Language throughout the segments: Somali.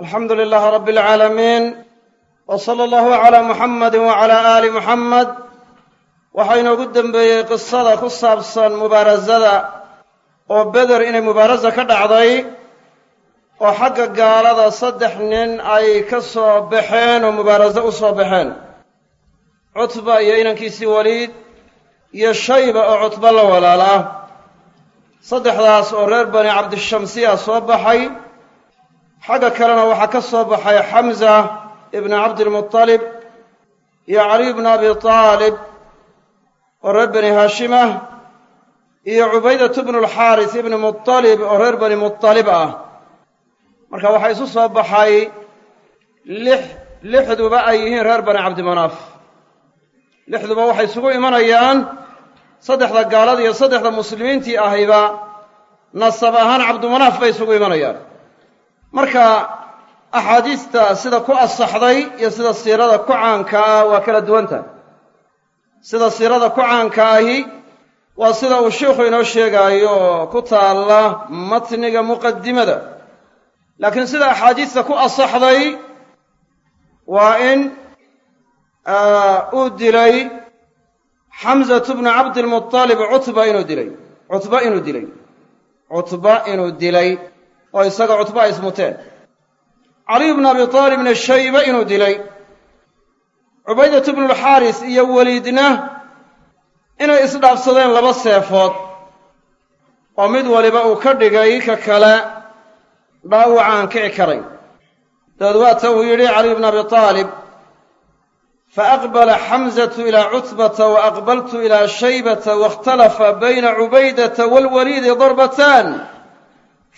alxamdu lilaahi rabbi alcaalamiin w sala allahu calaa muxamadi wacalaa aali muxamed waxaa inoogu dembeeyey qisada ku saabsan mubaarasada oo beder inay mubaarasa ka dhacday oo xagga gaalada saddex nin ay ka soo baxeen oo mubaaraso u soo baxeen. Cutba iyo inankiisii waliid iyo shayba oo cutba la walaalaa saddexdaas oo reer bani cabdishamsiya soo baxay xagga kalena waxaa ka soo baxay xamza ibnu cabdilmutalib iyo caliy bnu abi taalib oo reer bani haashimah iyo cubaydatu bnu alxaaris ibni mutalib oo reer bani mutalib ah. Marka waxaa isu soo baxay lix lixduba ay yihiin reer bani cabdimanaaf lixduba waxay isugu imanayaan saddexda gaalada iyo saddexda muslimiintii ahayba nasab ahaan cabdimanaaf bay isugu imanayaan marka axaadiista sida ku asaxday iyo sida siirada ku caanka ah waa kala duwantahay sida siirada ku caanka ahi waa sida uu sheikhu inoo sheegaayo oo ku taalla matniga muqadimada laakiin sida axaadiista ku asaxday waa in uu dilay xamzatu bnu cabdilmutalib cutba inuu dilay. Cutba inuu dilay. Cutba inuu dilay oo isaga cutba ay ismuteen. Caliy bnu abi taalibna shaybe inuu dilay. Cubaydatu bnu lxaaris iyo weliidna inay isdhaafsadeen laba seefood. Oo mid waliba uu ka dhigay ka kale dhaawac aan kici karayn dabeed waata uu yidhi caliy bnu abi taalib faaqbala xamzatu ilaa cutbata wa aqbaltu ilaa shaybata wakhtalafa bayna cubaydata waalwaliidi darbatan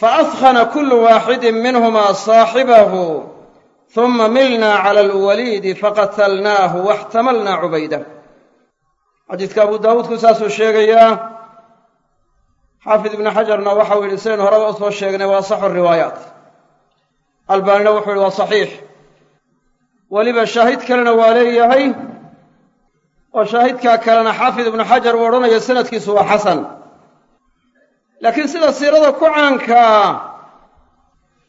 faadkhana kullu waaxidin minhuma saaxibahu huma milna cala alwaliidi faqatalnaahu waxtamalna cubayda xadiidka abu daawuudku saasuu sheegayaa xaafid ibnu xajarna waxau yidhi sidaynu horeba u soo sheegnay waa asaxu riwaayaat albaanina wuxuu yidhi waa saxiix weliba shaahid kalena waa leeyahay oo shaahidkaa kalena xaafid ibnu xajar uu odhanayo sanadkiisu waa xasan laakiin sida siirada ku caankaa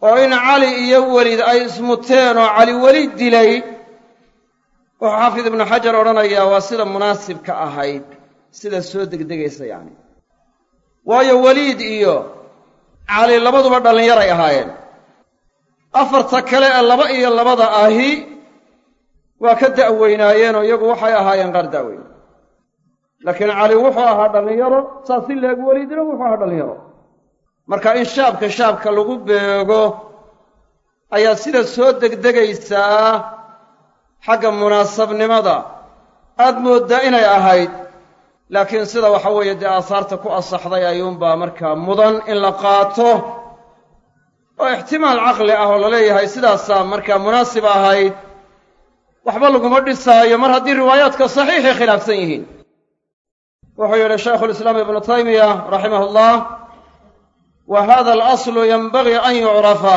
oo in cali iyo welid ay ismuteen oo cali weli dilay wuxuu xaafid ibnu xajar odhanayaa waa sida munaasibka ahayd sida soo degdegaysa yacni waayo weliid iyo cali labaduba dhallinyaray ahaayeen. Afarta kale ee laba iyo labada ahi waa ka da'weynaayeenoo iyagu waxay ahaayeen qaar da'weyn laakiin cali wuxuu ahaa dhallinyaro saas si leeg weliidna wuxuu ahaa dhallinyaro. Marka in shaabka shaabka lagu beego ayaa sida soo degdegaysaa xagga munaasabnimada. Aad mooddaa inay ahayd laakiin sida waxa weeye dee aasaarta ku asaxday ayuunbaa markaa mudan in la qaato. Oo ixtimaal caqli ah oo la leeyahay sidaasaa markaa munaasib ahayd waxba laguma dhisaayo. Mar haddii riwaayaadka saxiixay khilaafsan yihiin wuxuu yidhi shaykhu lislaam ibnu taymiya raximah allah wa hada alaslu yenbagii an yucrafa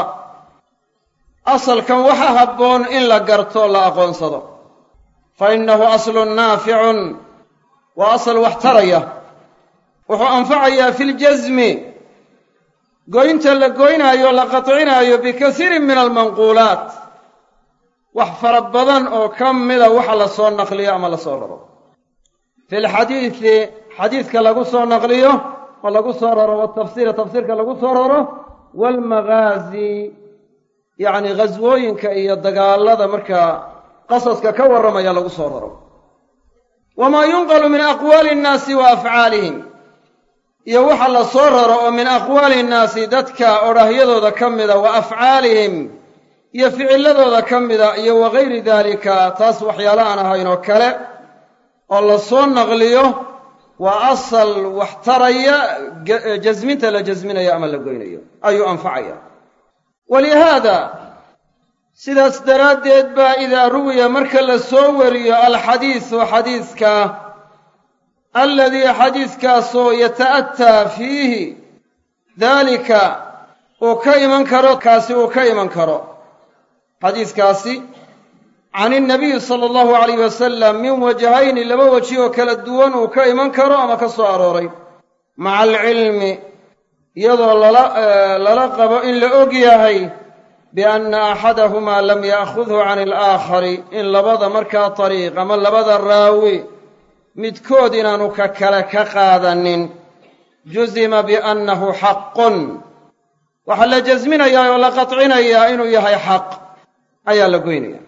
asalkan waxa habboon in la garto la aqoonsado. Fa innahu aslun naaficun waa asal wax taraya. Wuxuu anfacayaa fi ljasmi goynta la goynaayo la qatcinaayo bikasiirin min almanquulaat. Wax fara badan oo ka mida waxa la soo naqliyo ama la soo raro fi lxadiidi xadiidka lagu soo naqliyo oo lagu soo raro watafsiira tafsiirka lagu soo raro waalmaghaazi yacni ghaswooyinka iyo dagaallada markaa qasaska ka warramaya lagu soo raro wamaa yunqalu min aqwaali innaasi wa afcaalihim iyo waxa la soo raro oo min aqwaali innaasi dadka odhahyadooda ka mida wa afcaalihim iyo ficiladooda ka mida iyo wa gayri daalika taas waxyaala aan ahayn oo kale oo la soo naqliyo waa asal wax taraya jasminta la jasminayo ama la goynayo. Ayuu anfacaya. Walihaada sidaas daraaddeed baa idaa ruwiya marka la soo wariyo alxadiisu xadiiska aladii xadiiskaasoo yata'ataa fiihi daalika uu ka iman karo kaasi uu ka iman karo. Xadiiskaasi can ilnabiyi sala allahu alayh wasalam min wajhayni laba weji oo kala duwan uu ka iman karo ama ka soo arooray maca alcilmi iyadoo lala qabo in la og yahay bianna axadahumaa lam ya'khudhu can alaakhari in labada markaa dariiq ama labada raawi midkood inaanu ka kale ka qaadanin jusima biannahu xaqun waxaa la jasminayaa oo la qadcinayaa inuu yahay xaq ayaa la goynaya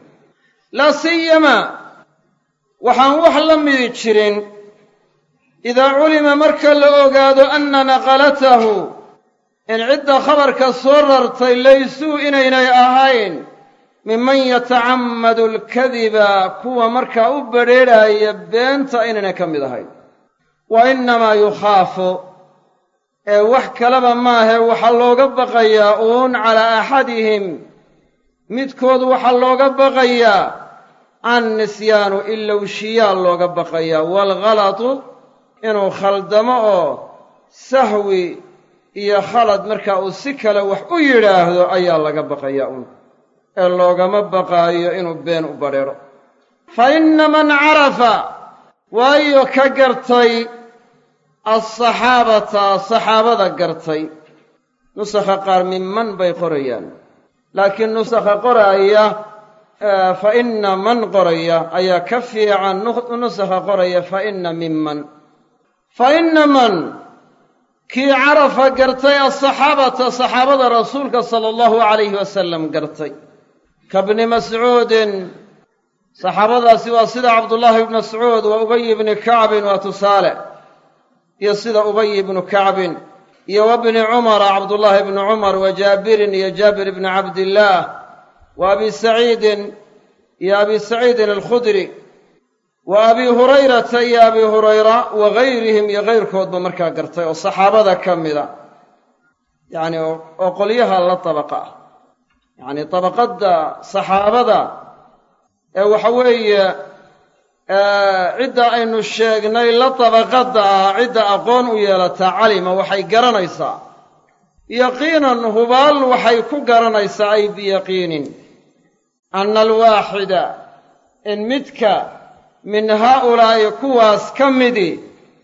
laa siyama. Waxaan wax la midi jirin. Idaa culima marka la ogaado anna naqalatahu in cidda khabarka soo rartay laysuu inaynay ahayn. Minman yatacammadu alkadiba. Kuwa markaa u badrheedhaaya beenta inaynay ka mid ahayn. Wa innamaa yukhaafu. Ee wax kaleba maahe waxaa looga baqayaa uun calaa axadihim midkood waxaa looga baqayaa an nisyaanu ilowshiyaa looga baqayaa waalghalatu inuu khaldamo oo sahwi iyo khalad markaa uu si kale wax u yidhaahdo ayaa laga baqayaa un ee loogama baqaayo inuu been u badheero fa inna man carafa waayo ka gartay alsaxaabata saxaabada gartay. Nusakha qaar minman bay qorayaan laakiin nusakha qoraaya fa inna man qoraya ayaa ka fiican nusakha qoraya fa inna minman fa inna man kii carafa gartay alsaxaabata saxaabada rasuulka sala allahu calayhi wasalam gartay. Ka bni mascuudin saxaabadaasi waa sida cabdullaahi ibnu mascuud wa ubay ibni kacbin waa tusaale iyo sida ubay ibnu kacbin iyo wa bni cumara cabdullaahi ibni cumar wa jaabirin iyo jaabir ibni cabdillaah wa abi saciidin iyo abi saciidin alkhudri wa abi hurayrata iyo abi hurayra wa gayrihim iyo gayrkoodba markaa gartay oo saxaabada ka mida. Yacni oo qolyaha la tabaqa. Ah yacni tabaqadda saxaabada ee waxa weeye cidda aynu sheegnay la tabaqadda ah cidda aqoon u yeelataa calima waxay garanaysaa. Yaqiinan hubaal waxay ku garanaysaa ay biyaqiinin. Anna alwaaxida in midka min haa'ulaa'i kuwaas ka midi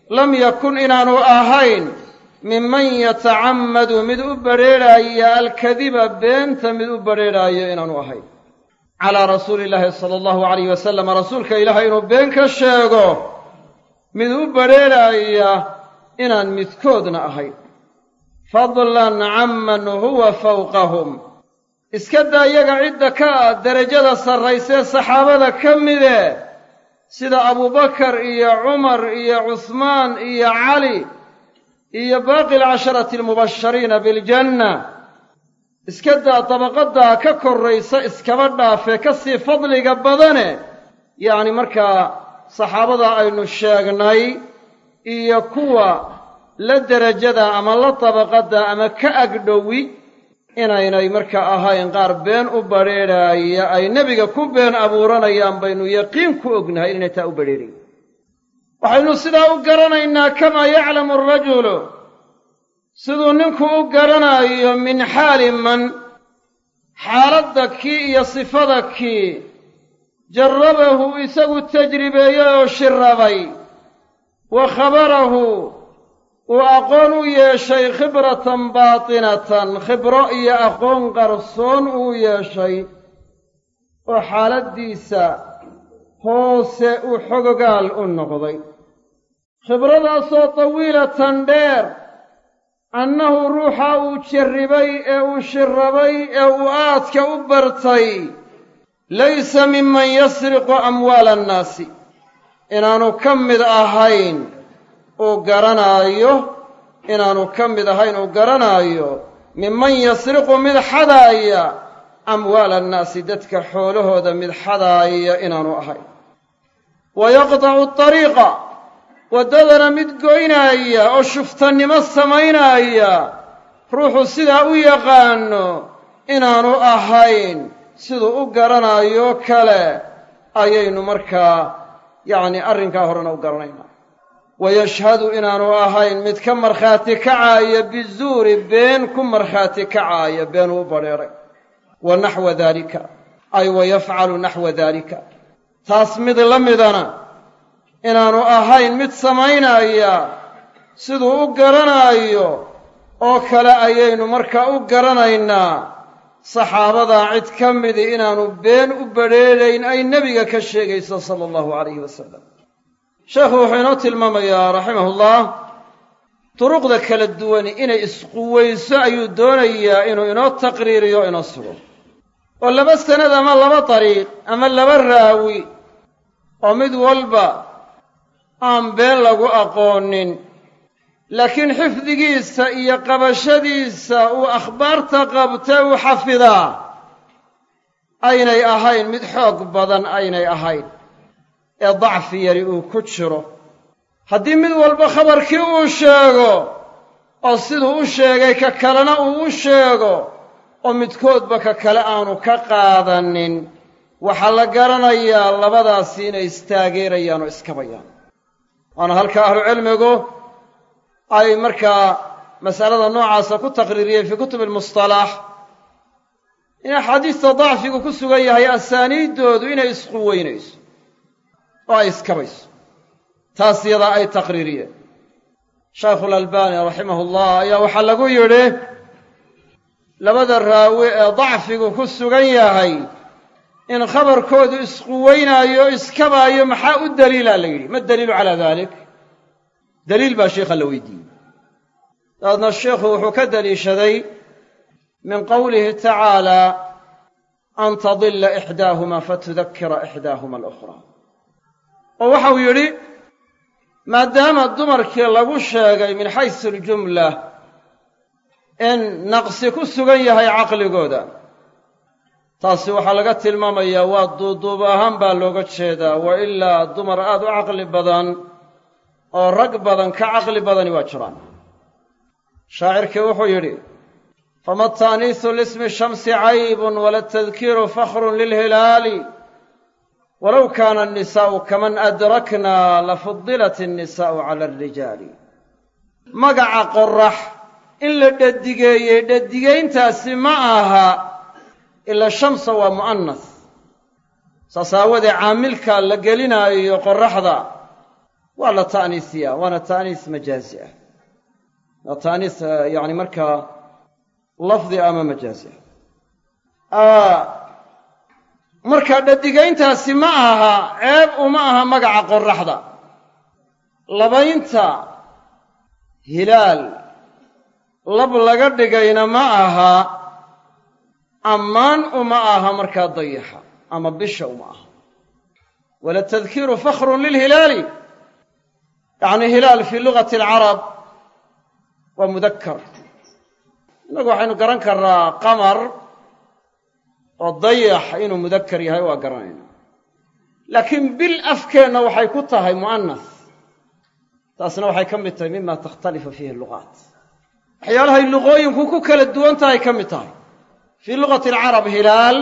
lam yakun inaanu ahayn minman yatacammadu mid u badrheedhaaya alkadiba beenta mid u badrheedhaayo inaanu ahayn calaa rasuuli illaahi sala allahu alayh wasalam rasuulka ilaahay inuu been ka sheego mid u badrheedhaaya inaan midkoodna ahayn fadlan camman huwa fawqahum iska daa iyaga cidda ka derajada sarraysee saxaabada ka mide sida abubakar iyo cumar iyo cusmaan iyo cali iyo baaqi alcasharati almubashariina biljanna iska daa dabaqaddaa ka korraysa iskaba dhaafee ka sii fadliga badane. Yacni markaa saxaabada aynu sheegnay iyo kuwa la derajada ama la dabaqadda ama ka agdhowi inaynay markaa ahayn qaar been u badrheedhaaya ay nebiga ku been abuuranayaan baynu yaqiin ku ognahay inay taa u badrheerayn waxaynu sidaa u garanaynaa kamaa yaclamu arajulu siduu ninku u garanaayo min xaali man xaaladda kii iyo sifada kii jarrabahu isagu tajribeeyey oo shirabay wa khabarahu uu aqoon u yeeshay khibratan baatinatan khibro iyo aqoon qarsoon uu yeeshay oo xaaladdiisa hoose uu xogogaal u noqday. Khibradaasoo tawiilatan dheer annahu ruuxa uu jarribay ee uu shirrabay ee uu aadka u bartay laysa minman yasriqu amwaala annaasi. Inaanu ka mid ahayn uu garanaayo inaanu ka mid ahayn uu garanaayo minman yasriqu mid xadaaya amwaala annaasi dadka xoolahooda mid xadaaya inaanu ahayn wa yaqdacu adariiqa waddadana mid goynaaya oo shuftannimo samaynaaya ruuxu sidaa u yaqaano inaanu ahayn siduu u garanaayo kale ayaynu markaa yacni arrinkaa horena u garanaynaa. Wa yashhadu inaanu ahayn mid ka markhaati kacaaya bizuuri been ku markhaati kacaaya beenuu u badheeray wa naxwa daalika ay wa yafcalu naxwa daalika. Taas mid la midana inaanu ahayn mid samaynaya siduu u garanaayo oo kale ayaynu markaa u garanaynaa. Saxaabadaa cid ka midi inaanu been u badrheedhayn ay nebiga ka sheegayso sala allahu calayhi wasalam sheekhu wuxuu inoo tilmaamayaa raximahullah duruqda kala duwani inay isquwayso ayuu doonayaa inuu inoo taqriiriyo inoo sugo. Oo laba sanad ama laba dariiq ama laba raawi oo mid walba aan been lagu aqoonin. Laakiin xifdigiisa iyo qabashadiisa uu akhbaarta qabta uu xafidaa? Aynay ahayn mid xoog badan aynay ahayn. Ee dacfi yari uu ku jiro. Haddii mid walba khabarkii uu sheego oo siduu u sheegay ka kalena uu u sheego oo midkoodba ka kale aanu ka qaadanin waxaa la garanayaa labadaasi inay istaageerayaan oo iskabayaan waana halka ahlucilmigu ay markaa masalada noocaasa ku taqriiriyeen fii kutubi almustalaax in axaadiista dacfigu ku sugan yahay asaaniiddoodu inay isquweynayso oo ay iskabayso taas yadaa ay taqriiriyeen. Shaykhu lalbani raximahu llah ayaa waxaa lagu yidhi labada raawi ee dacfigu ku sugan yahay in khabarkoodu isquweynaayo iskabaayo maxaa u daliilaa la yidhi? Ma daliilu calaa dalik daliil baa sheikha la weydiiyey. Dabeedna sheikhu wuxuu ka daliishaday min qowlihi tacaala an tadila ixdaahuma fatudakira ixdaahuma alukhraa. Oo waxau yidhi maadaama dumarkii lagu sheegay min xaysu aljumla in naqsi ku sugan yahay caqligooda taasi waxaa laga tilmaamayaa waa duuduub ahaan baa looga jeedaa wa ilaa dumar aad u caqli badan oo rag badan ka caqli badani waa jiraan. Shaacirkii wuxuu yidhi fama taaniisu lismi shamsi caybun wala tadkiiru fakhrun lilhilaali walow kaana annisaa'u kaman adrakna lafudilat annisaa'u cala alrijaali magaca qorax in la dhadigeeyey dhadigayntaasi ma aha ila shamsa waa mu'anas saas aawadee caamilka la gelinaayo qoraxda waa la ta'niisiyaa waana ta'niis majaazi ah. Waa ta'niis yacni markaa lafdi ama majaazi ah. Marka dhadigayntaasi ma aha ceeb uma aha magaca qoraxda labaynta hilaal lab laga dhigayna ma aha ammaan uma aha markaa dayaxa ama bisha uma aha. Wala tadkiiru fakhrun lilhilaali yacni hilaal fii lugati alcarab waa mudakar innagu waxaynu garan karnaa qamar oo dayax inuu mudakar yahay waa garanaynaa laakiin bil afkeenna waxay ku tahay mu'anas taasna waxay ka mid tahay mima takhtalifu fiihi lugaat waxyaalahay luqooyinku ku kala duwan tahay ka mid tahay fii lugati alcarab hilaal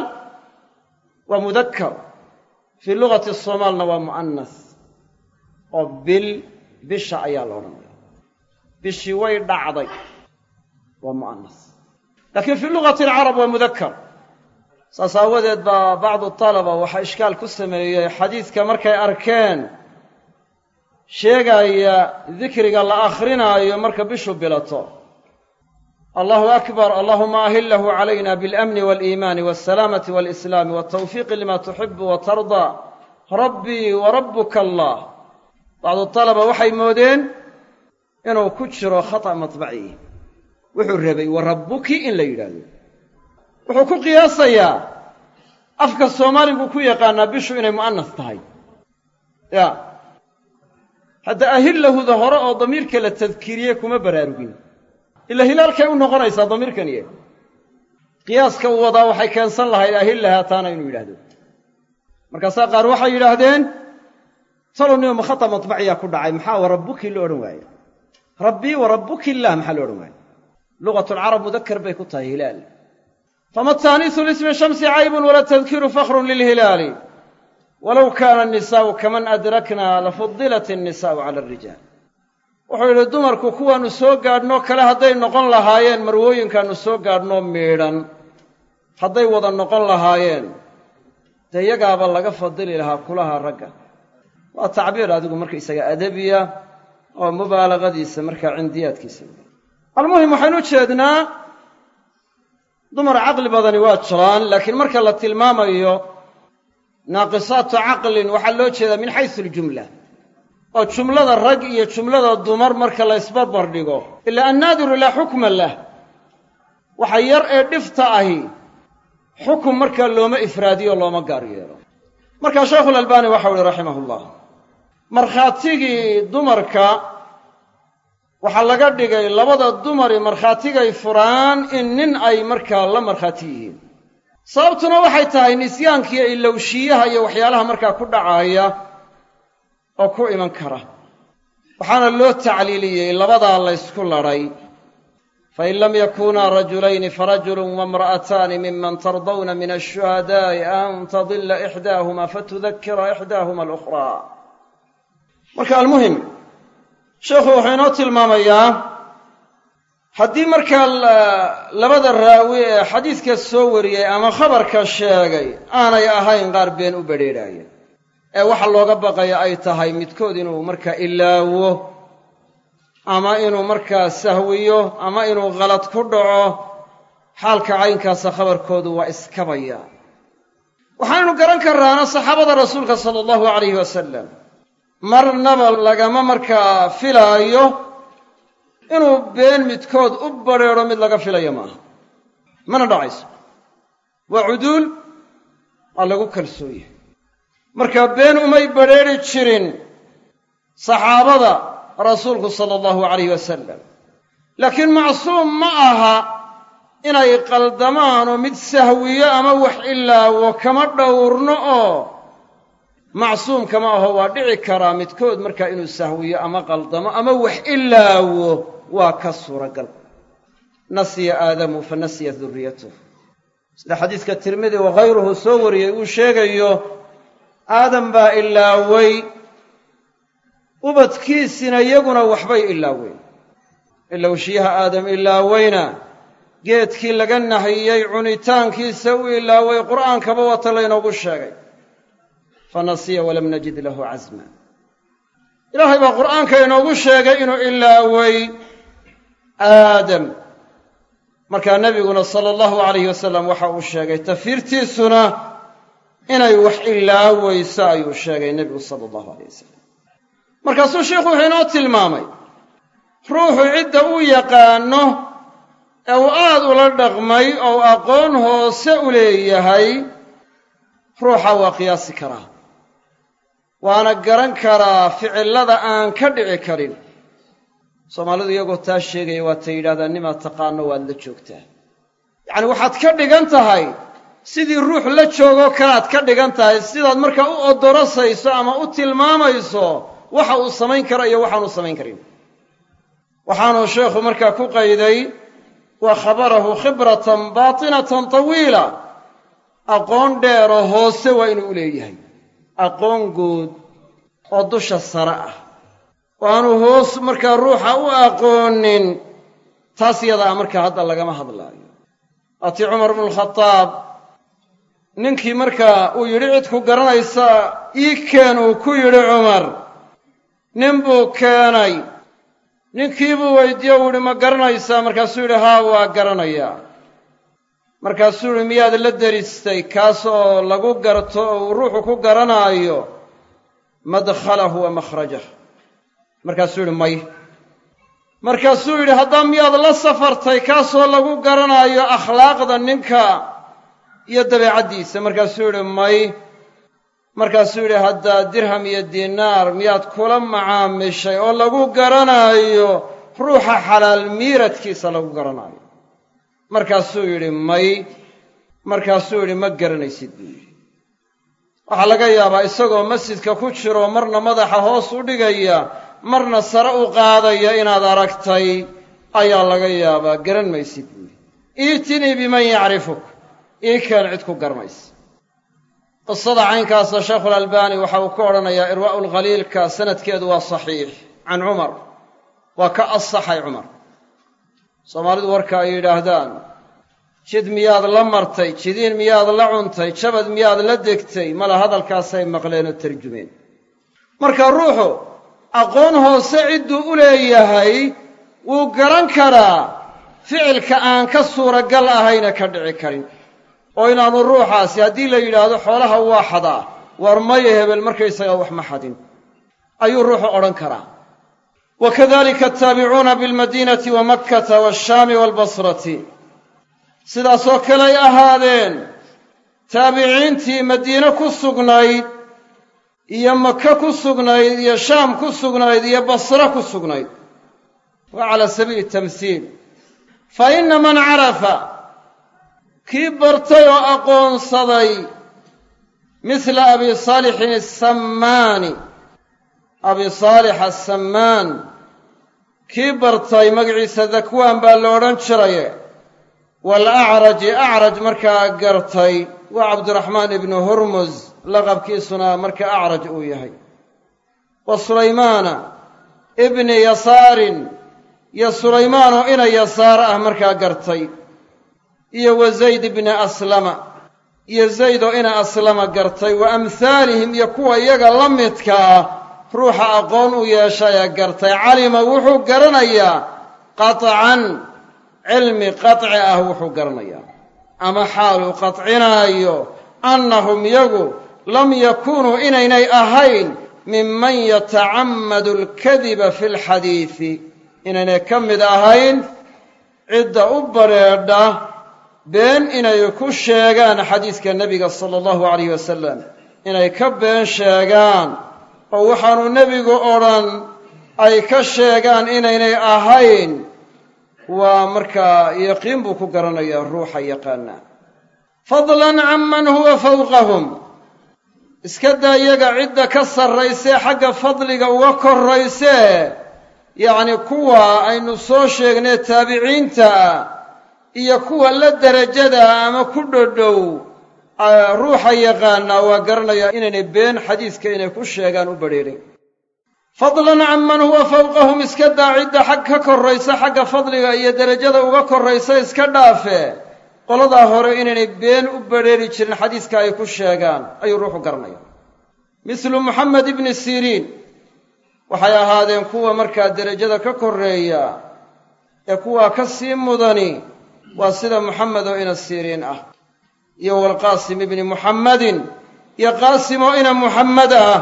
waa mudakar fii lugati somaalna waa mu'anas oo bil bisha ayaa la odhanaya bishii way dhacday waa mu'anas laakiin fii lugati alcarab waa mudakar saas aawadeed baa bacdu talaba waxaa ishkaal ku sameeyey xadiidka markay arkeen sheegaya dikriga la akhrinaayo marka bishu bilato allahu akbar allahuma ahillahu calayna biاlamni wاliimaani wاsalaamati wاlislaami wاtawfiiqi lima tuxibu watardaa rabbii wa rabbuka allah bacdu talaba waxay moodeen inuu ku jiro khata matbaci wuxuu rabay wa rabbuki in la yidhaahdo wuxuu ku qiyaasayaa afka soomaaligu ku yaqaanaa bishu inay mu'anas tahay ya hadda ahillahuda hore oo damiirka la tadkiiriyey kuma baraarugin ila hilaalkay u noqonaysaa damiirkaniye qiyaaska uu wadaa waxay keensan lahayd ahillahaa taana inuu yidhaahdo. Markaasaa qaar waxay yidhaahdeen talow nima makhata matbaciyaa ku dhacay maxaa wa rabbuki lo odhan waaye? Rabbii wa rabbuki illaah maxaa lo odhan waaye? Lugatulcarab mudakar bay ku tahay hilaal. Fama taaniisu lismi shamsi caybun wala tadkiiru fakhrun lilhilaali walow kaana annisaa'u kaman adrakna lafudilat annisaa'u cala alrijaal wuxuu yidhi dumarku kuwaannu soo gaadhnoo kale hadday noqon lahaayeen marwooyinkaannu soo gaadhnoo miidhan. Hadday wada noqon lahaayeen dee yagaaba laga fadili lahaa kulaha ragga. Waa tacbiir adigu markaysaga adabiya oo mubaalagadiisa markaa cindiyaadkiisa. Almuhim waxaynu jeednaa dumar caqli badani waa jiraan laakiin marka la tilmaamayo naaqisaatu caqlin waxaa loo jeedaa min xaysu aljumla oo jumlada rag iyo jumlada dumar marka la ysbarbar dhigo ilaa annaadiru laa xukma lah. Waxa yar ee dhifta ahi xukum markaa looma ifraadiyo looma gaar yeelo. Markaa shaykhulalbaani waxau uhi raximah ullah markhaatigii dumarka waxaa laga dhigay labada dumari markhaatigay furaan in nin ay markaa la markhaati yihiin. Sababtuna waxay tahay nisyaankiiyo ilowshiyaha iyo waxyaalaha markaa ku dhacaaya oo ku iman kara. Waxaana loo tacliiliyey labadaa laysku ladhay fain lam yakunaa rajulayni farajulun waimra'ataani miman tardawna min ashuhadaa'i an tadilla ixdaahuma fatudakira ixdaahuma alukhraa marka almuhim sheekhu wuxuu inoo tilmaamayaa haddii markaa labada raawi ee xadiidka soo wariyey ama khabarka sheegay aanay ahayn qaar been u bedrheedhaaya ee waxa looga baqaya ay tahay midkood inuu markaa ilaawo ama inuu markaa sahwiyo ama inuu khalad ku dhaco xaalka caynkaasa khabarkoodu waa iskabaya waxaannu garan karraana saxaabada rasuulka sala allahu calayhi wasalam marnaba lagama markaa filaayo inuu been midkood u badrheedho mid laga filayo maaha. Mana dhacayso. Waa cuduul waa lagu kalsoon yahay marka been umay badrheedhi jirin saxaabada rasuulku sala allahu calayhi wasalam laakiin macsuum ma aha inay qaldamaan oo mid sahwiyo ama wax ilaawo kama dhowrno oo macsuum kama aho waa dhici karaa midkood markaa inuu sahwiyo ama qaldamo ama wax ilaawo waa ka suuragal. Nasiya aadamu fa nasiya durriyatuh sida xadiiska tirmidi wakhayruhu soo wariyey uu sheegayo aadam baa ilaaway. Ubadkiisina iyaguna waxbay ilaaween. Ilowshiyaha aadam ilaawayna geedkii laga nahiyey cunitaankiisa u ilaaway qur'aankaba waata laynoogu sheegay. Fanasiya walam najid lahu casma ilaahay baa qur'aanka inoogu sheegay inuu ilaaway aadam. Markaa nebiguna sala allahu calayhi wasalam waxa uu sheegay tafiirtiisuna inay wax ilaawayso ayuu sheegay nebigu sala allahu alayh wasalam markaasuu sheikhu wuxuu inoo tilmaamay ruuxu cidda uu yaqaano ee uu aad ula dhaqmay oo aqoon hoose u leeyahay ruuxa waa qiyaasi karaa. Waana garan karaa ficillada aan ka dhici karin. Soomaalidu iyagoo taa sheegaya waatay yidhahdaan nimaad taqaano waad la joogtaa. Yacni waxaad ka dhigan tahay sidii ruux la joogoo kalead ka dhigan tahay sidaad markaa u odorosayso ama u tilmaamayso waxa uu samayn karo iyo waxaanu samayn karin. Waxaanuu sheekhu markaa ku qayday wa khabarahu khibratan baatinatan tawiila. Aqoon dheeroo hoose waa inuu u leeyahay. Aqoon guud oo dusha sare ah. Oo aanu hoos markaa ruuxa u aqoonin taas yadaa markaa hadda lagama hadlaayo. Waatii cumar bnualkhadaab ninkii markaa uu yidhi cid ku garanaysa ii keen uu ku yidhi cumar. Nin buu keenay. Ninkii buu weydiiye uu yidhi ma garanaysaa? Markaasuu yidhi haa waa garanayaa. Markaasuu yidhi miyaad la deristay kaas oo lagu garto oo uu ruuxu ku garanaayo madkhalahu wa makhrajah markaasuu yidhi may. Markaasuu yidhi haddaa miyaad la safartay kaasoo lagu garanaayo akhlaaqda ninka iyo dabeecaddiisa. Markaasuu yidhi may. Markaasuu yidhi haddaa dirham iyo diinaar miyaad kula macaamishay oo lagu garanaayo ruuxa xalaal miiradkiisa lagu garanaayo. Markaasuu yidhi may. Markaasuu yidhi ma garanaysid buu yidhi. Waxaa laga yaabaa isagoo masjidka ku jiro marna madaxa hoos u dhigaya marna sare u qaadaya inaad aragtay ayaa laga yaabaa garan maysid buu yidhi. Iitinii biman yacrifuk ii keen cid ku garmaysa qisada caynkaasa sheekhulalbaani waxa uu ka odhanayaa irwaa'u lkhaliilka sanadkeedu waa saxiix. Can cumar waa ka asaxay cumar. Soomaalidu warka ay yidhaahdaan jid miyaad la martay jidiin miyaad la cuntay jabad miyaad la degtay mala hadalkaasay maqleen oo tarjumeen. Marka ruuxu aqoon hoose cidduu u leeyahay wuu garan karaa ficilka aan ka suuragal ahayna ka dhici karin oo inaanu ruuxaasi haddii la yidhaahdo xoolaha waa xadaa war maya hebel markaysagaa wax ma xadin. Ayuu ruuxu odhan karaa. Wa kadalika ataabicuuna bilmadiinati wa makkata waashaami waalbasrati sidaasoo kaley ahaadeen taabiciintii madiine ku sugnayd iyo maka ku sugnayd iyo shaam ku sugnayd iyo basre ku sugnayd. Waa calaa sabiili tamhiil fa inna man carafa kii bartay oo aqoonsaday misla abi saalixin asammaani abi saalix assammaan kii bartay magaciisa dakwaan baa la odhan jiraye waalacraji acraj markaa gartay waa cabdiraxmaan ibnu hurmus laqabkiisuna marka acraj uu yahay. Wa sulaymaana ibni yasaarin iyo sulaymaan oo ina yasaar ah markaa gartay iyo wa zayd ibni aslama iyo zayd oo ina aslama gartay wa amhaalihim iyo kuwa iyaga la midkaa ruuxa aqoon u yeeshayee gartay calima wuxuu garanayaa qaطcan cilmi qaطci ah wuxuu garanayaa ama xaaluu qaطcinaayo annahum yagu lam yakunuu inaynay ahayn minman yatacammadu alkadiba fi lxadiidi inaynay ka mid ahayn cidda u badrheedha been inay ku sheegaan xadiiska nebiga sala allahu alayh wasalam inay ka been sheegaan. Oo waxaanu nebigu odhan ay ka sheegaan inaynay ahayn. Waa markaa yaqiin buu ku garanayaa ruuxa yaqaana fadlan can man huwa fawqahum. Iska daa iyaga cidda ka sarraysee xagga fadliga uga korraysee yacni kuwa aynu soo sheegnay taabiciinta ah iyo kuwa la derajada ama ku dhodhow ruuxa yaqaanaa waa garanayaa inaynay been xadiiska inay ku sheegaan u badrheerin fadlan can man huwa fawqahum iska daa cidda xag ka korraysa xagga fadliga iyo derajada uga korraysa iska dhaafe. Qoladaa hore inaynay been u badrheeri jirin xadiiska ay ku sheegaan ayuu ruuxu garanaya. Mislu moxamed ibni siriin waxay ahaadeen kuwa markaa derajada ka korreeya ee kuwaa ka sii mudani waa sida moxamed oo ina siriin ah iyo walqaasim ibni muxammadin iyo qaasim oo ina muxammed ah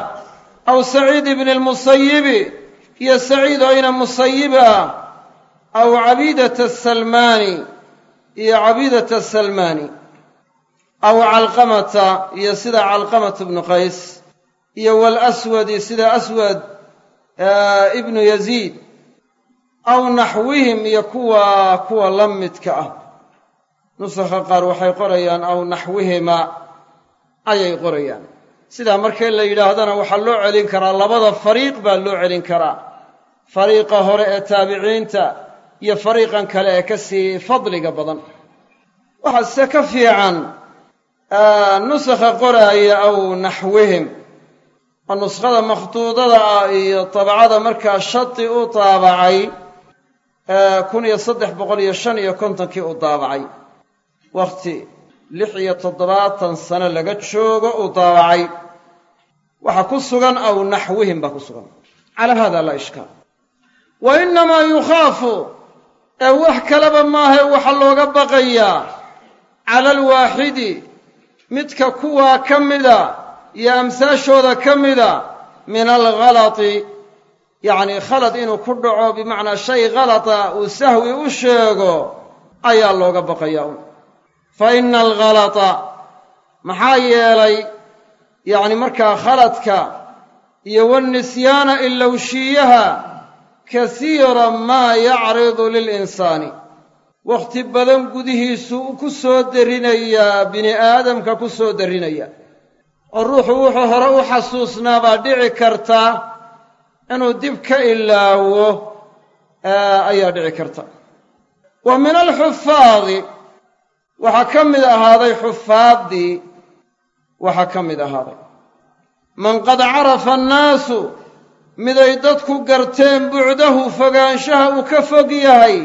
aw saciid ibni lmusayibi iyo saciid oo ina musayib ah aw cabiidata asalmaani iyo cabiidata asalmaani aw calqamata iyo sida calqamata ibnu qays iyo waalaswadi sida aswad ibnu yaziid aw naxwihim iyo kuwa kuwa la midka ah nusakha qaar waxay qorayaan aw naxwihima ayay qorayaan. Sidaa markay la yidhaahdana waxaa loo celin karaa labada fariiq baa loo celin karaa. Fariiqa hore ee taabiciinta iyo fariiqan kale ee ka sii fadliga badan. Waxaase ka fiican nusakha qoraaya aw naxwihim. Oo nuskhada makhduudada ah iyo tabacada markaa shati u daabacay kun iyo saddex boqol iyo shan iyo kontonkii u daabacay wakhti lix iyo toddobaatan sano laga joogo uu daabacay waxaa ku sugan aw naxwihim baa ku sugan. Calaa hada laa ishkaal. Wa innamaa yukhaafu ee wax kaleba maahae waxaa looga baqayaa cala alwaaxidi midka kuwaa ka mida iyo amsaashooda ka mida min alghalati yacnii khalad inuu ku dhaco bimacnaa shay khalata uu sahwi u sheego ayaa looga baqayaa un fa ina alghalata maxaa yeelay yacni markaa khaladka iyo wanisyaana ilowshiiyaha kasiira maa yacridu lilinsaani. Wakhti badan gudihiisu ku soo darrinayaa bini aadamka ku soo darrinaya oo ruuxu wuxuu hore u xasuusnaa baa dhici karta inuu dib ka ilaawo ayaa dhici karta. Wa min alxufaadi waxaa ka mid ahaaday xufaaddii waxaa ka mid ahaaday. Man qad carafa annaasu miday dadku garteen bucdahu fogaanshaha uu ka fog yahay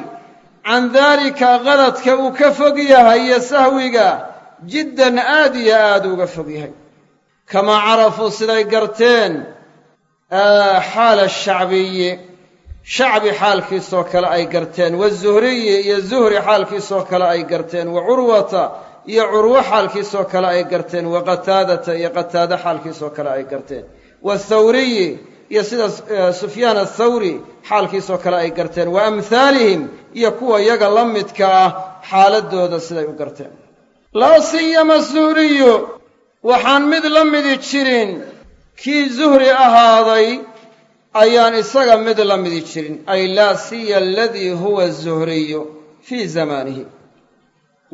can daalika qaladka uu ka fog yahay iyo sahwiga jiddan aad iyo aad uga fog yahay. Kamaa carafuu siday garteen xaala shacbiyi shacbi xaalkiisoo kale ay garteen wazuhriyi iyo zuhri xaalkiisoo kale ay garteen wa curwata iyo curwo xaalkiisoo kale ay garteen wa qataadata iyo qataade xaalkiisoo kale ay garteen wathawriyi iyo sida sufyaan athawri xaalkiisoo kale ay garteen wa amhaalihim iyo kuwa yaga la midka ah xaaladooda siday u garteen. Laa siyama zuhriyu waxaan mid la midi jirin kii zuhri ahaaday ayaan isaga mid la midi jirin. Ay laa siya aladii huwa zuhriyu fii zamaanihi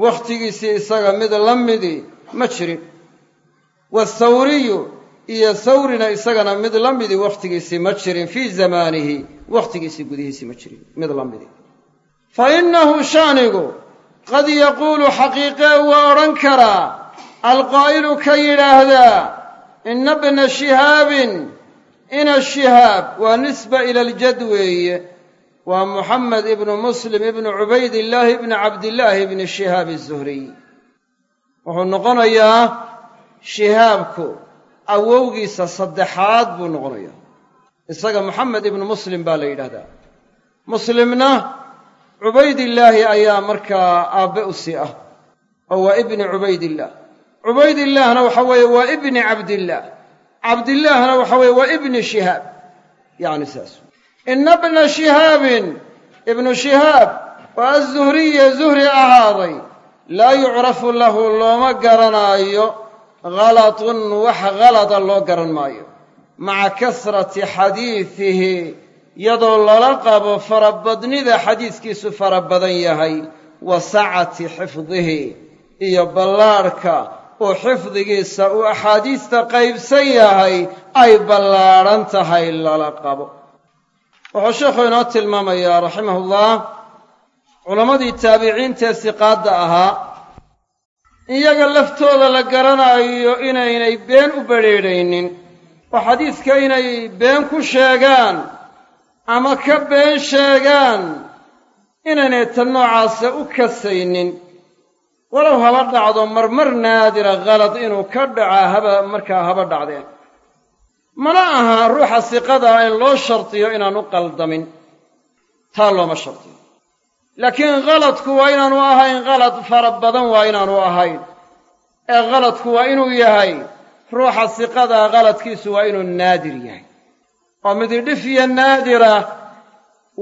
wakhtigiisii isaga mid la midi ma jirin. Wathawriyu iyo thawrina isagana mid la midi wakhtigiisii ma jirin. Fii zamaanihi wakhtigiisii gudihiisii ma jirin. Mid la midi. Fa innahu shaanigu qad yaquulu xaqiiqee waa odhan karaa alqaa'ilu ka yidhaahdaa ina bna shihaabin ina shihaab waa nisba ila aljad weeye. Waa muxamed ibnu muslim ibnu cubaydillaahi ibni cabdillaahi ibni shihaab azuhriy wuxuu noqonayaa shihaabku awowgiisa saddexaad buu noqonayaa. Isaga moxamed ibnu muslim baa la yidhahdaa. Muslimna cubaydillaahi ayaa markaa aabbe u sii ah oo waa ibni cubaydillaah cubaydillaahna waxa weeye waa ibni cabdillaah cabdillaahna waxa weeye waa ibni shihaab. Yacni saas. Ina bna shihaabin ibnu shihaab oo azuhriye zuhri ahaaday. Laa yucrafu lahu looma garanaayo halatun wax halada loo garan maayo. Maca kasrati xadiidihi iyadoo lala qabo farabadnida xadiiskiisu fara badan yahay wa sacati xifdihi iyo ballaadhka oo xifdigiisa uu axaadiista qaybsan yahay ay ballaadhan tahay lala qabo. Wuxuu sheekhu inoo tilmaamayaa raximahullah culammadii taabiciintaee siqaadda ahaa iyaga laftooda la garanaayo inaynay been u badrheedhaynin oo xadiiska inay been ku sheegaan ama ka been sheegaan inaynay tan noocaasa u kasaynin walow haba dhacdo marmar naadira khalad inuu ka dhaca haba markaa haba dhacdeen. Mana aha ruuxa siqadaa in loo shardiyo inaan u qaldamin. Taa looma shardiyo laakiin khaladku waa inaanu ahayn khalad fara badan waa inaanu ahayn. Ee khaladku waa inuu yahay ruuxa siqadaa khaladkiisu waa inuu naadir yahay. Oo mididhif iyo naadira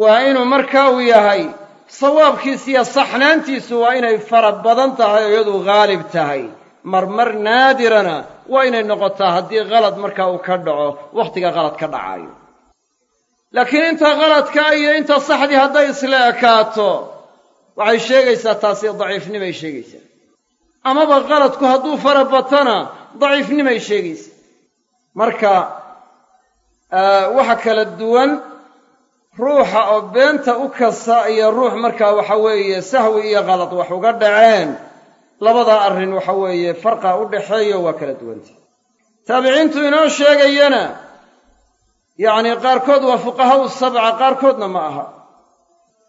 waa inuu markaa uu yahay sawaabkiisa iyo saxnaantiisu waa inay fara badan tahay oo iyadu haalib tahay. Marmar naadirana waa inay noqotaa haddii khalad markaa uu ka dhaco wakhtiga khalad ka dhacaayo. Laakiin inta khaladka iyo inta saxdii hadday isla ekaato waxay sheegaysaa taasi daciifnimay sheegaysaa. Amaba khaladku hadduu fara batana daciifnimay sheegaysaa. Marka waxa kala duwan ruuxa oo beenta u kasta iyo ruux markaa waxa weeye sahwi iyo khalad wax uga dhaceen. Labadaa arrin waxa weeye farqa u dhaxeeyo waa kala duwanta taabiciintu inoo sheegayana yacni qaarkood waa fuqahaau sabca qaarkoodna ma aha.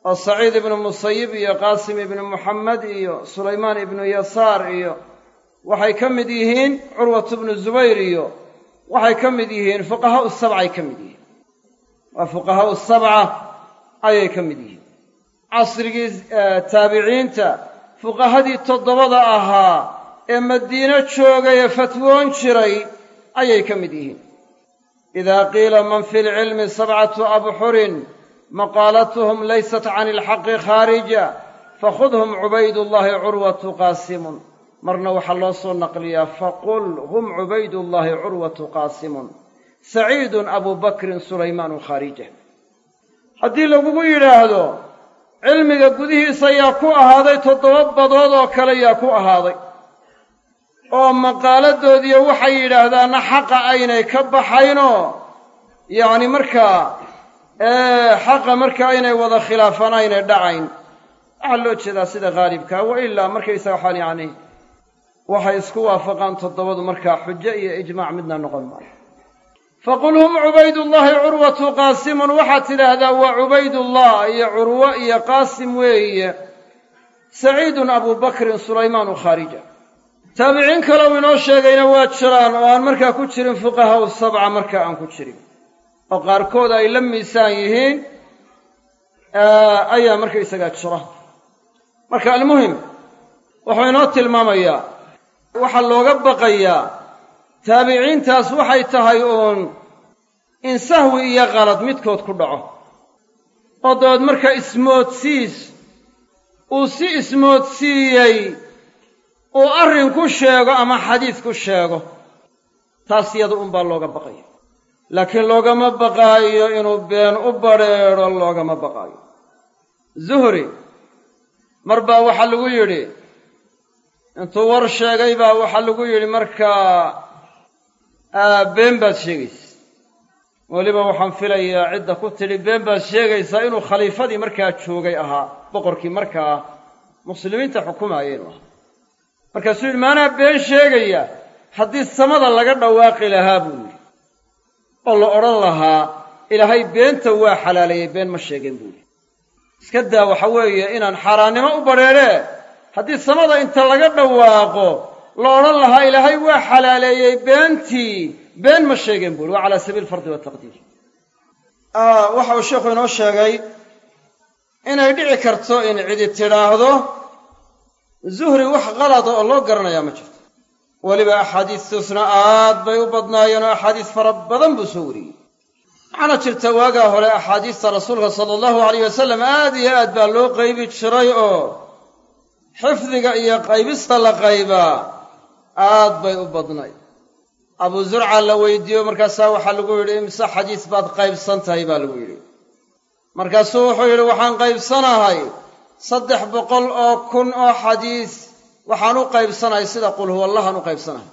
Oo saciid ibnu musayib iyo qaasim ibnu muxammed iyo sulaymaan ibnu yasaar iyo waxay ka mid yihiin curwatu bnu zubayr iyo waxay ka mid yihiin fuqahaau sabcay ka mid yihiin waa fuqahaau sabca ayay ka mid yihiin. Casrigii taabiciinta fuqahadii toddobada ahaa ee madiino joogay ee fatwoon jiray ayay ka mid yihiin. Idaa qiila man fi lcilmi sabcatu abxurin maqaalatuhum laysat can ilxaqi khaarija fakhudhum cubaydullaahi curwatu qaasimun. Marna waxaa loo soo naqliyaa faqul hum cubaydullaahi curwatu qaasimun saciidun abu bakrin sulaymaanu khaarija haddii lagugu yidhaahdo cilmiga gudihiisa yaa ku ahaaday toddoba badood oo kale yaa ku ahaaday. Oo maqaaladoodiiyo waxay yidhaahdaanna xaqa aynay ka baxaynoo yacni markaa xaqa marka aynay wada khilaafaan aynay dhacayn. Waxaa loo jeedaa sida khaalibkaa wa ilaa markaysaga waxaan yacni waxay isku waafaqaan toddobadu markaa xujo iyo ijmaac midna noqon maayo faqul hum cubaydullaahi curwatu qaasimun waxaad tidhaahdaa waa cubaydullah iyo curwo iyo qaasim weeye saciidun abu bakrin sulaymaanu khaarija taabiciin kalow inoo sheegayna waa jiraan oo aan markaa ku jirin fuqahaau sabca markaa aan ku jirin oo qaarkood ay la miisaan yihiin ayaa markaysagaa jira marka almuhim wuxuu inoo tilmaamayaa waxaa looga baqayaa taabiciintaas waxay tahay uun in sahwi iyo qalad midkood ku dhaco. Oo dabeed marka ismoodsiis uu si ismoodsiiyey uu arrin ku sheego ama xadiis ku sheego taas yada unbaa looga baqaya. Laakiin loogama baqaayo inuu been u badrheedho loogama baqaayo. Zuhri mar baa waxaa lagu yidhi intuu war sheegay baa waxaa lagu yidhi markaa been baad sheegaysa. Weliba waxaan filayaa cidda ku tidhi been baad sheegaysaa inuu khaliifadii markaa joogay ahaa boqorkii markaa muslimiinta xukumaaya inuu ahaa. Markaasuu yidhi maanaa been sheegaya haddii samada laga dhawaaqi lahaa buu yidhi. Oo la odhan lahaa ilaahay beenta waa xalaaleeyey been ma sheegeen buu yidhi. Iska daa waxa weeye inaan xaaraannimo u badrheedhee haddii samada inta laga dhawaaqo la odhan lahaa ilaahay waa xalaaleeyey beentii been ma sheegeen buu yidhi waa calaa sabiil fardi wataqdiir waxa uu sheikhu inoo sheegay inay dhici karto in cidi tidhaahdo zuhri wax qalada oo loo garanayaa ma jirto. Weliba axaadiistiisna aad bay u badnaayeen oo axaadiis fara badan buu soo wariyey. Waxaana jirta waagaa hore axaadiista rasuulka sala allahu alayh wasalam aad iyo aad baa loo qaybi jiray oo xifdiga iyo qaybista la qaybaa aad bay u badnayd abuu zurca la weydiiyo markaasaa waxaa lagu yidhi imse xadiis baad qaybsan tahay? baa lagu yidhi. Markaasuu wuxuu yidhi waxaan qaybsanahay saddex boqol oo kun oo xadiis. Waxaan u qaybsanahay sida qul huwallahaan u qaybsanahay.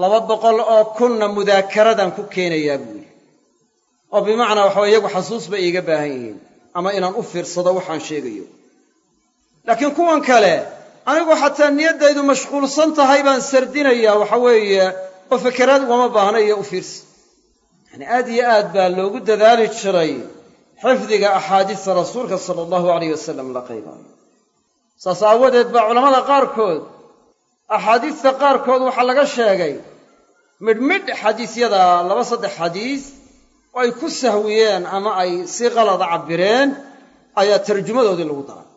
Laba boqol oo kunna mudaakaradan ku keenayaa buu yidhi. Oo bimacnaa waxaway iyagu xasuus bay iiga baahan yihiin ama inaan u fiirsado waxaan sheegayo. Laakiin kuwan kale anigu xataa niyaddaydu mashquulsan tahay baan sardinayaa waxa weeye oo fakeraad ugama baahna iyo u fiirsa yacani aad iyo aad baa loogu dadaali jiray xifdiga axaadiista rasuulka sala allahu alayh wasalam la qaybaayo. Saas aawadeed baa culammada qaarkood axaadiista qaarkood waxaa laga sheegay midhmidh xadiisyada laba saddex xadiis oo ay ku sahwiyeen ama ay si qalada cabbireen ayaa tarjumadoodii lagu daray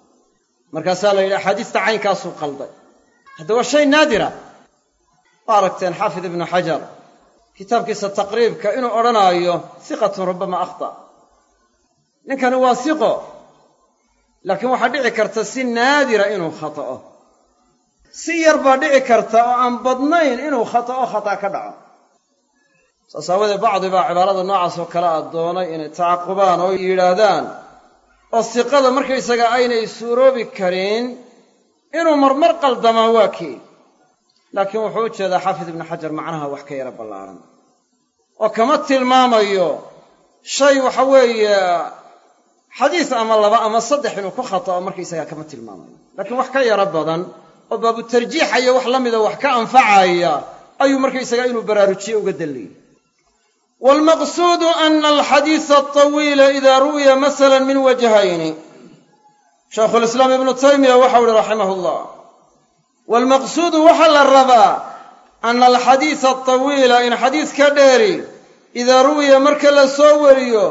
markaasaa la yidhi axaadiista caynkaasuu qalday. Hadda waa shay naadira. Waa aragteen xaafid ibnu xajar kitaabkiisa taqriibka inuu odhanaayo hiqatun rubbama akhta. Ninkani waa siqo laakiin waxaa dhici karta si naadira inuu khata'o si yar baa dhici karta oo aan badnayn inuu khata'o khata' ka dhaco. Saas aawadeed bacdi baa cibaarada noocaas oo kale a doonay inay tacaqubaan oo yidhaahdaan oo siqada markaysaga aynay suuroobi karin inuu marmar qaldamaa waa kii laakiin wuxuu u jeedaa xaafid ibnu xajar macnaha wax ka yara ballaaran. Oo kama tilmaamayo shay waxa weeye xadiis ama laba ama saddex inuu ku khata'o markaysagaa kama tilmaamayo. Laakiin wax ka yaro badan oo baabutarjiixa iyo wax la mida wax ka anfacaya ayuu markaysagaa inuu baraarujiye uga dallayay waalmaqsuudu ana alxadiisa alطawiila ida ruwiya masala min wajhayni shaykhulislaam ibnu taymiya waxau uhi raximah llah waalmaqsuudu waxaa la rabaa ana alxadiisa alطawiila in xadiiska dheeri idaa ruwiya marka la soo wariyo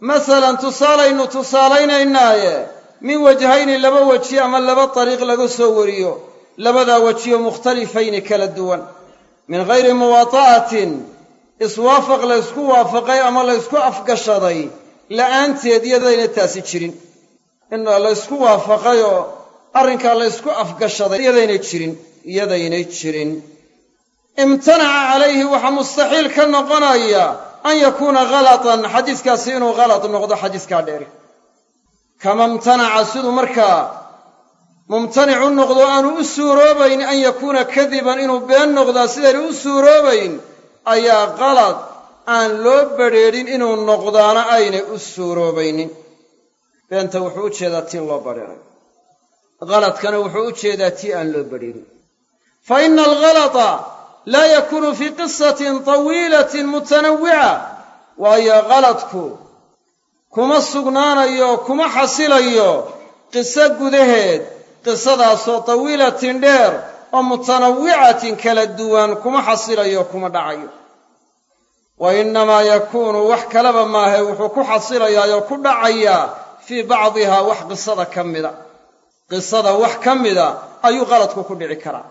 masalan tusaalaynu tusaalaynaynaaye min wajhayni laba weji ama laba dariiq laga soo wariyo labadaa wejiyo mukhtalifayni kala duwan min ghayri muwaata'atin iswaafaq laysku waafaqay ama laysku afgashaday la'aanteed iyadayna taasi jirin. In laysku waafaqay oo arrinkaa laysku afgashaday iyadaynay jirin iyadaynay jirin. Imtanaca calayhi waxaa mustaxiil ka noqonaya an yakuuna khalatan xadiiskaasi inuu khalad noqdo xadiiskaa dheeri. Kama imtanaca siduu markaa mumtanic u noqdo aanu u suuroobayn an yakuuna kadiban inuu been noqdaa sidaynu u suuroobayn ayaa qalad aan loo badrheedhin inuu noqdaana aynay u suuroobaynin. Beenta wuxuu u jeedaa tii loo badheeray haladkana wuxuu u jeedaa tii aan loo badrheerin fa ina alghalata laa yakuunu fii qisatin tawiilatin mutanawwica waayo khaladku kuma sugnaanayo kuma xasilayo qiso gudaheed qisadaasoo tawiilatin dheer oo mutanawwicatin kala duwan kuma xasilayo kuma dhacayo. Wa innamaa yakuunu wax kaleba maahe wuxuu ku xasilayaayoo ku dhacayaa fii bacdihaa wax qisada ka mida. Qisada wax ka mida ayuu qaladku ku dhici karaa.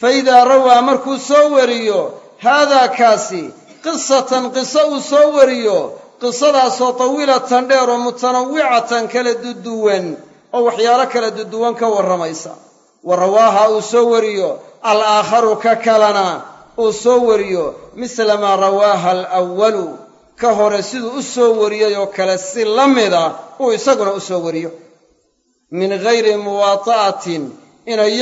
Fa idaa rawaa markuu soo wariyo haadaa kaasi qisatan qiso uu soo wariyo qisadaasoo tawiilatan dheer oo mutanawwicatan kala duduwan oo waxyaalo kala duduwan ka warramaysa wa rawaaha uu soo wariyo alaakharu ka kalena uu soo wariyo misla maa rawaaha alwalu ka hore siduu u soo wariyey oo kale si la mida uu isaguna u soo wariyo. Min ghayri muwaata'atin inay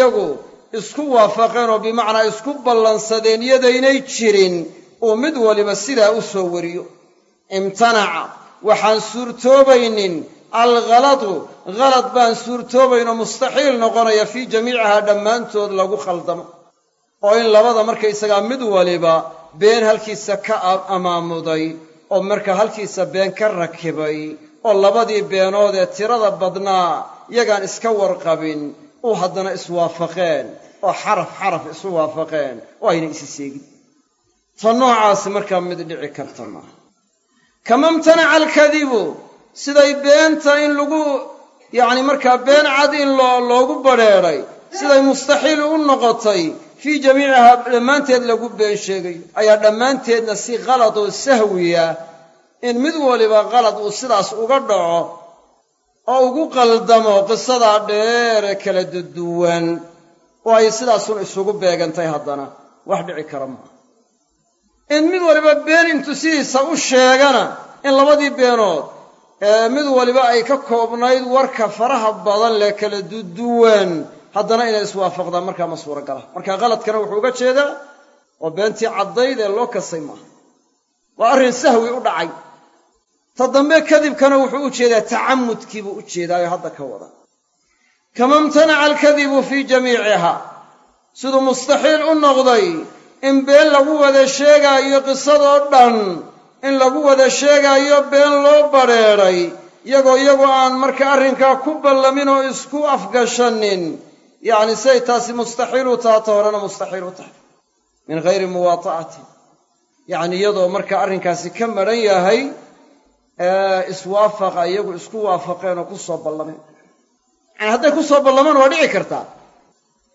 isku waafaqeen oo bimacnaa isku ballansadeen iyadaynay jirin uu mid waliba sidaa u soo wariyo. Imtanaca waxaan suurtoobaynin alghaladu ghalad baan suurtoobaynoo mustaxiil noqonaya fii jamiicihaa dhammaantood lagu khaldamo. oo in labada markaysagaa mid waliba been halkiisa ka amaamuday oo marka halkiisa been ka rakibay oo labadii beenood ee tirada badnaa yagaan iska warqabin uu haddana iswaafaqeen oo xaraf xaraf isu waafaqeen oo ayna isi seegin. Ta noocaasi markaa mid dhici karta maaha kama imtanaca alkadibu siday beenta in lagu yacni markaa been cad in loo loogu badrheedhay siday mustaxiil u noqotay fii jamiicihaa dhammaanteed lagu been sheegayo ayaa dhammaanteedna si khalad oo sahwiya in mid waliba qalad uu sidaas uga dhaco oo ugu qaldamo qisadaa dheer ee kala duduwan oo ay sidaasun isugu beegantay haddana. Wax dhici kara maaha in mid waliba been intuu sidiisa u sheegana in labadii beenood ee mid waliba ay ka koobnayd warka faraha badan lee kala duduwan haddana inay iswaafaqdaan markaa ma suuragala marka qaladkana wuxuu uga jeedaa oo beentii caddayd ee loo kasay maaha waa arrin sahwi u dhacay. Ta dambe kadibkana wuxuu u jeedaa tacamudkii buu u jeedaayo hadda ka wada. Kama imtanaca alkadibu fii jamiiciha siduu mustaxiil u noqday in been lagu wada sheegaayo qisadoo dhan in lagu wada sheegaayo been loo badrheedhay iyagoo iyagoo aan marka arrinkaa ku ballamin oo isku afgashanin. Yacni siday taasi mustaxiil u taha ta horena mustaxiil u tahay. Min ghayri muwaata'atin. Yacni iyadoo marka arrinkaasi ka madhan yahay iswaafaqa iyagu isku waafaqeen oo ku soo ballameen yani hadday ku soo ballamaan waa dhici kartaa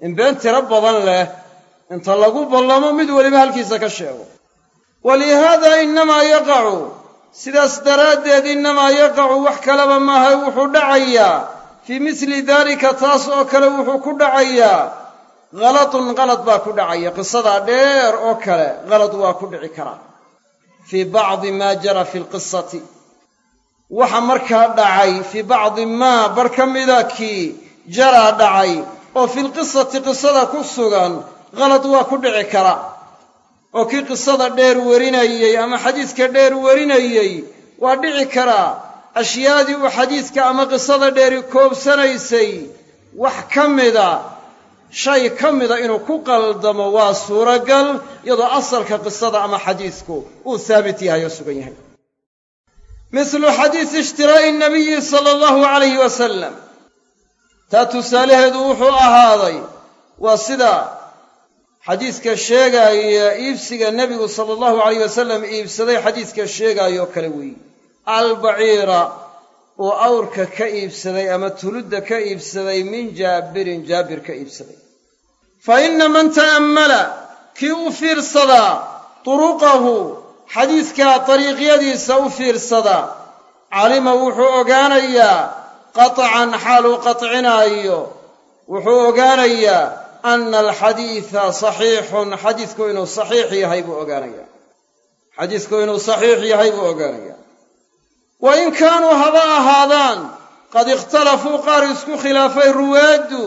in been tiro badan leh inta lagu ballamo mid weliba halkiisa ka sheego walihaada innamaa yaqacu sidaas daraaddeed innamaa yaqacu wax kaleba maahay wuxuu dhacayaa fii misli daalika taas oo kale wuxuu ku dhacayaa haladun qalad baa ku dhacaya qisadaa dheer oo kale qalad waa ku dhici karaa fii bacdi maa jara fi lqisati waxa markaa dhacay fii bacdi maa bar ka mida kii jaraa dhacay oo filqisati qisada ku sugan qalad waa ku dhici kara oo kii qisada dheer warinayey ama xadiiska dheer warinayey waa dhici karaa ashyaadii uu xadiiska ama qisada dheeri koobsanaysay wax ka mida shay ka mida inuu ku qaldamo waa suuragal iyadoo asalka qisada ama xadiisku uu haabit yahay oo sugan yahay. Mislu xadiisi ishtiraa'i nabiyi sala allahu calayhi wasalam taa tusaalaheedu wuxuu ahaaday waa sida xadiiska sheegaaya iibsiga nebigu sala allahu alayh wasalam iibsaday xadiiska sheegaayoo kale weeye albaciira uu awrka ka iibsaday ama tuludda ka iibsaday min jaabirin jaabir ka iibsaday. Fa inna man ta'ammala kii u fiirsadaa turuqahu xadiiskaa dariiqyadiisa u fiirsadaa calima wuxuu ogaanayaa qaطcan xaaluu qaطcinaayo wuxuu ogaanayaa ana alxadiida saxiixun xadiisku inuu saxiix yahay buu ogaanayaa xadiisku inuu saxiix yahay buu ogaanayaa wa in kaanuu haba ahaadaan qad ikhtalafuu qaar isku khilaafay ruwaaddu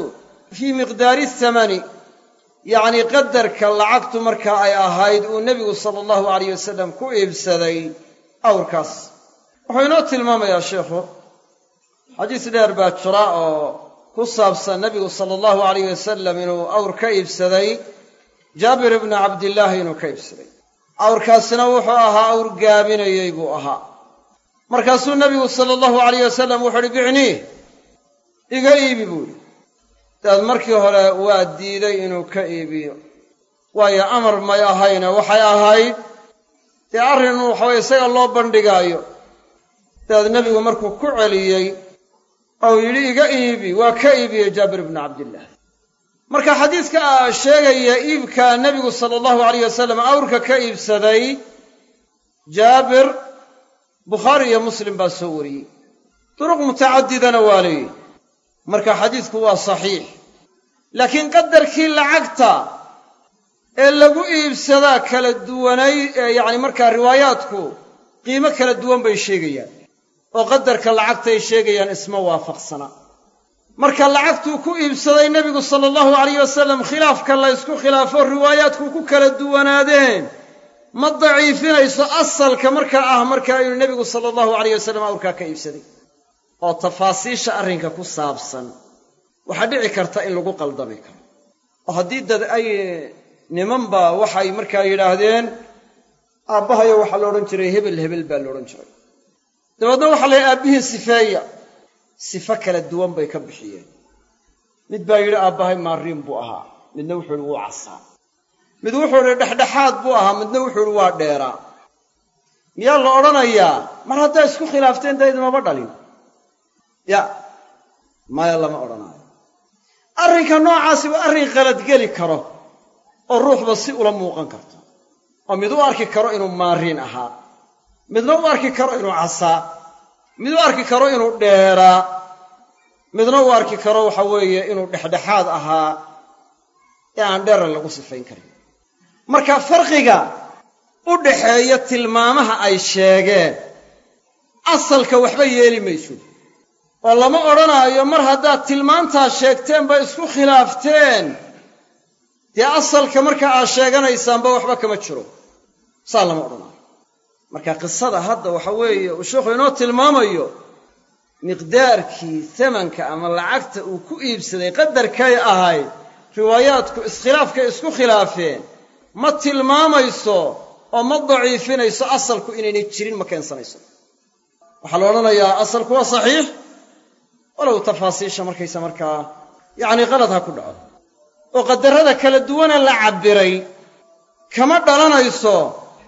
fii miqdaari thamani yacnii qadarka lacagtu markaa ay ahayd uu nebigu sala allahu alayh wasalam ku iibsaday awrkaas wuxuu inoo tilmaamayaa sheikhu xadiis dheer baa jira oo ku saabsan nebigu sala allahu alayh wasalam inuu awr ka iibsaday jaabir ibnu cabdillaahi inuu ka iibsaday. Awrkaasina wuxuu ahaa awr gaabinayey buu ahaa. Markaasuu nebigu sala allahu alayh wasalam wuxuu uhi bicniih iga iibi buu yidhi. Daad markii hore waa diiday inuu ka iibiyo. Waayo amar may ahayne waxay ahayd dee arrin waxaway isaga loo bandhigaayo. Dabeed nebigu markuu ku celiyey ou yidhi iga iibi. Waa ka iibiyey jaabir ibnu cabdillaah marka xadiidka sheegaya iibka nebigu sala allahu alayh wasalam awrka ka iibsaday jaabir bukhaari iyo muslim baa soo wariyey. Duruq mutacadidana waa leeyihi marka xadiidku waa saxiix. Laakiin qadarkii lacagta ee lagu iibsadaa kala duwanay yacni markaa riwaayaadku qiimo kala duwan bay sheegayaan oo qadarka lacagtaay sheegayaan isma waafaqsana. Marka lacagtuu ku iibsaday nebigu sala allahu alayh wasalam khilaafka la ysku khilaafo riwaayaadku ku kala duwanaadeen. Ma daciifinayso asalka markaa ah markaa inuu nebigu sala allahu alayh wasalam awrkaa ka iibsaday. Oo tafaasiisha arrinka ku saabsan. Waxaa dhici karta in lagu qaldami karo. Oo haddii dad ay nimanba waxay markaa yidhaahdeen aabbahayo waxaa la odhan jiray hebel hebel baa la odhan jiray dabeedna waxaa la yidhi aabbihiin sifeeya. Sifo kala duwan bay ka bixiyeen. Mid baa yidhi aabbahay maariin buu ahaa. Midna wuxuu yidhi wuu casaa mid wuxuu idhi dhexdhexaad buu ahaa. Midna wuxuu idhi waa dheeraa. Miyaa la odhanayaa? Mar haddaa isku khilaafteen da idmaba dhalin. Ya maya lama odhanaayo arrinka noocaasi waa arrin qaladgeli karo oo ruuxba si ula muuqan karto oo mid u arki karo inuu maariin ahaa midna u arki karo inuu casaa mid u arki karo inuu dheeraa midna u arki karo waxa weeye inuu dhexdhexaad ahaa ee aan dheeran lagu sifayn karin. Marka farqiga u dhaxeeya tilmaamaha ay sheegeen asalka waxba yeeli mayso. Oo lama odhanaayo mar haddaad tilmaantaa sheegteen ba isku khilaafteen. Dee asalka marka aad sheeganaysaanba waxba kama jiro. Saa lama odhanaayo marka qisada hadda waxa weeye uu sheikhu inoo tilmaamayo miqdaarkii tamanka ama lacagta uu ku iibsaday qadarkay ahayd riwaayaadku iskhilaafkay isku khilaafeen. Ma tilmaamayso oo ma daciifinayso asalku inaynay jirin ma keensanayso. Waxaa la odhanayaa asalku waa saxiix? Walow tafaasiisha markaysa markaa yacni qalad ha ku dhaco. Oo qadarrada kala duwana la cabbiray kama dhalanayso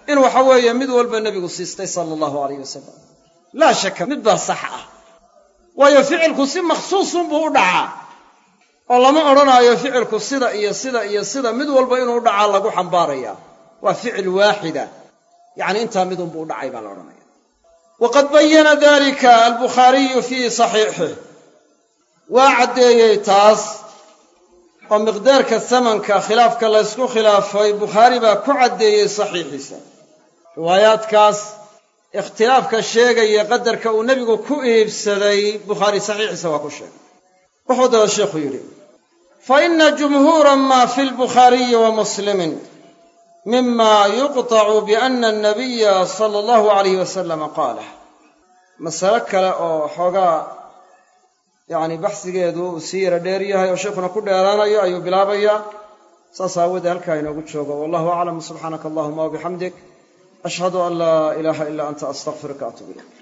in waxa weeye mid walba nebigu siistay sala allahu alayh wasalam laa shaka mid baa sax ah. Waayo ficilku si makhsuusunbuu u dhacaa. Oo lama odhanaayo ficilku sida iyo sida iyo sida mid walba inuu dhacaa lagu xambaaraya. Waa ficil waaxida. Yacni intaa midunbuu u dhacay baa la odhanaya. Waqad bayana dalika albukhaariyu fii saxiixih waa caddeeyey taas oo miqdaarka tamanka khilaafka laysku khilaafay bukhaari baa ku caddeeyey saxiixiisa riwaayaadkaas ikhtilaafka sheegaya qadarka uu nebigu ku iibsaday bukhaari saxiixiisa waa ku sheegay. Wuxuu daba sheikhu yidhi fa ina jumhuura ma fi lbukhaariyi wa muslimin mima yuqطacu biana anabiya sala allahu alayh wasalama qaalah. Masalo kale oo xoogaa yacni baxsigeedu uu sii yara dheer yahay oo sheikhuna ku dheeraanayo ayuu bilaabayaa saas aawoodee halkaa inoogu joogo. Wallahu aclam subxaanaka allahuma wabixamdik ashhadu an laa ilaaha ila anta astaqfiruka atub ilayk